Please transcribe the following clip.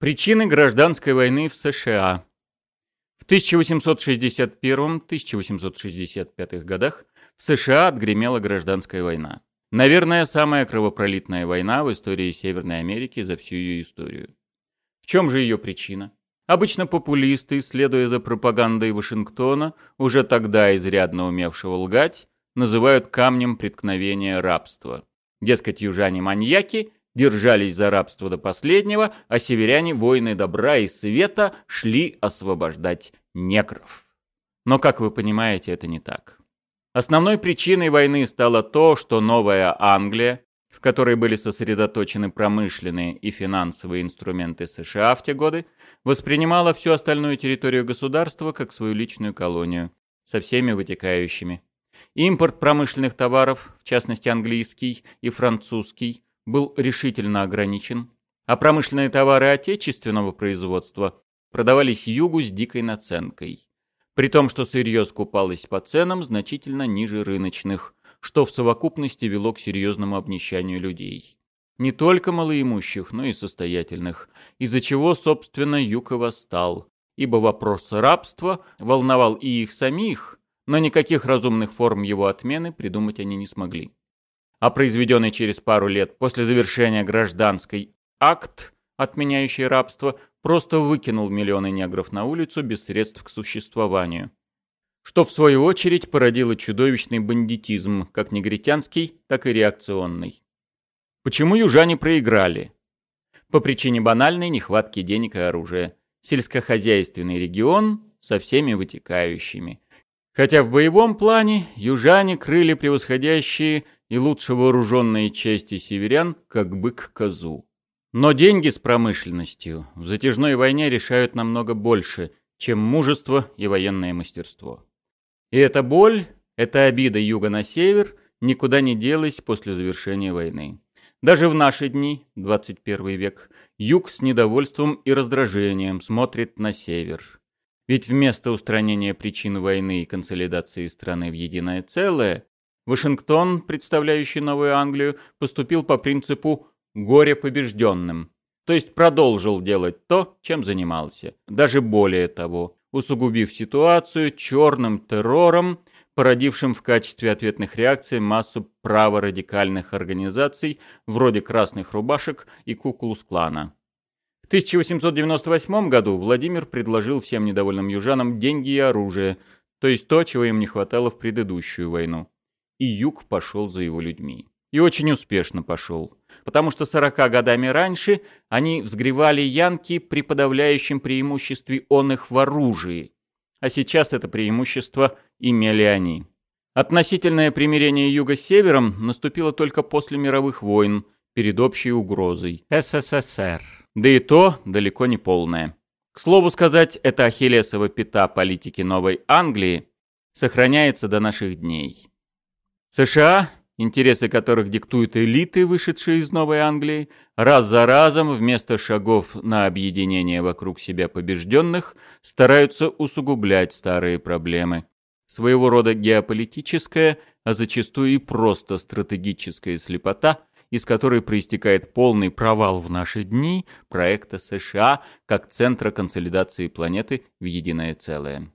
Причины гражданской войны в США. В 1861-1865 годах в США отгремела гражданская война. Наверное, самая кровопролитная война в истории Северной Америки за всю ее историю. В чем же ее причина? Обычно популисты, следуя за пропагандой Вашингтона, уже тогда изрядно умевшего лгать, называют камнем преткновения рабства. Дескать, южане-маньяки держались за рабство до последнего, а северяне, воины добра и света, шли освобождать негров. Но, как вы понимаете, это не так. Основной причиной войны стало то, что Новая Англия, в которой были сосредоточены промышленные и финансовые инструменты США в те годы, воспринимала всю остальную территорию государства как свою личную колонию, со всеми вытекающими. Импорт промышленных товаров, в частности английский и французский, был решительно ограничен, а промышленные товары отечественного производства продавались югу с дикой наценкой. При том, что сырье скупалось по ценам значительно ниже рыночных, что в совокупности вело к серьезному обнищанию людей. Не только малоимущих, но и состоятельных, из-за чего, собственно, юг и восстал, ибо вопрос рабства волновал и их самих, но никаких разумных форм его отмены придумать они не смогли а произведенный через пару лет после завершения гражданской акт, отменяющий рабство, просто выкинул миллионы негров на улицу без средств к существованию. Что в свою очередь породило чудовищный бандитизм, как негритянский, так и реакционный. Почему южане проиграли? По причине банальной нехватки денег и оружия. Сельскохозяйственный регион со всеми вытекающими. Хотя в боевом плане южане крыли превосходящие и лучше вооруженные части северян, как бык козу. Но деньги с промышленностью в затяжной войне решают намного больше, чем мужество и военное мастерство. И эта боль, эта обида юга на север никуда не делась после завершения войны. Даже в наши дни, 21 век, юг с недовольством и раздражением смотрит на север. Ведь вместо устранения причин войны и консолидации страны в единое целое, Вашингтон, представляющий Новую Англию, поступил по принципу «горе побежденным», то есть продолжил делать то, чем занимался. Даже более того, усугубив ситуацию черным террором, породившим в качестве ответных реакций массу праворадикальных организаций вроде «Красных рубашек» и «Куклус-клана». В 1898 году Владимир предложил всем недовольным южанам деньги и оружие, то есть то, чего им не хватало в предыдущую войну и юг пошел за его людьми. И очень успешно пошел, потому что сорока годами раньше они взгревали янки при подавляющем преимуществе он их в оружии, а сейчас это преимущество имели они. Относительное примирение юга с севером наступило только после мировых войн, перед общей угрозой СССР. Да и то далеко не полное. К слову сказать, это ахиллесова пята политики Новой Англии сохраняется до наших дней. США, интересы которых диктуют элиты, вышедшие из Новой Англии, раз за разом вместо шагов на объединение вокруг себя побежденных стараются усугублять старые проблемы. Своего рода геополитическая, а зачастую и просто стратегическая слепота, из которой проистекает полный провал в наши дни проекта США как центра консолидации планеты в единое целое.